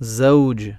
Zaúde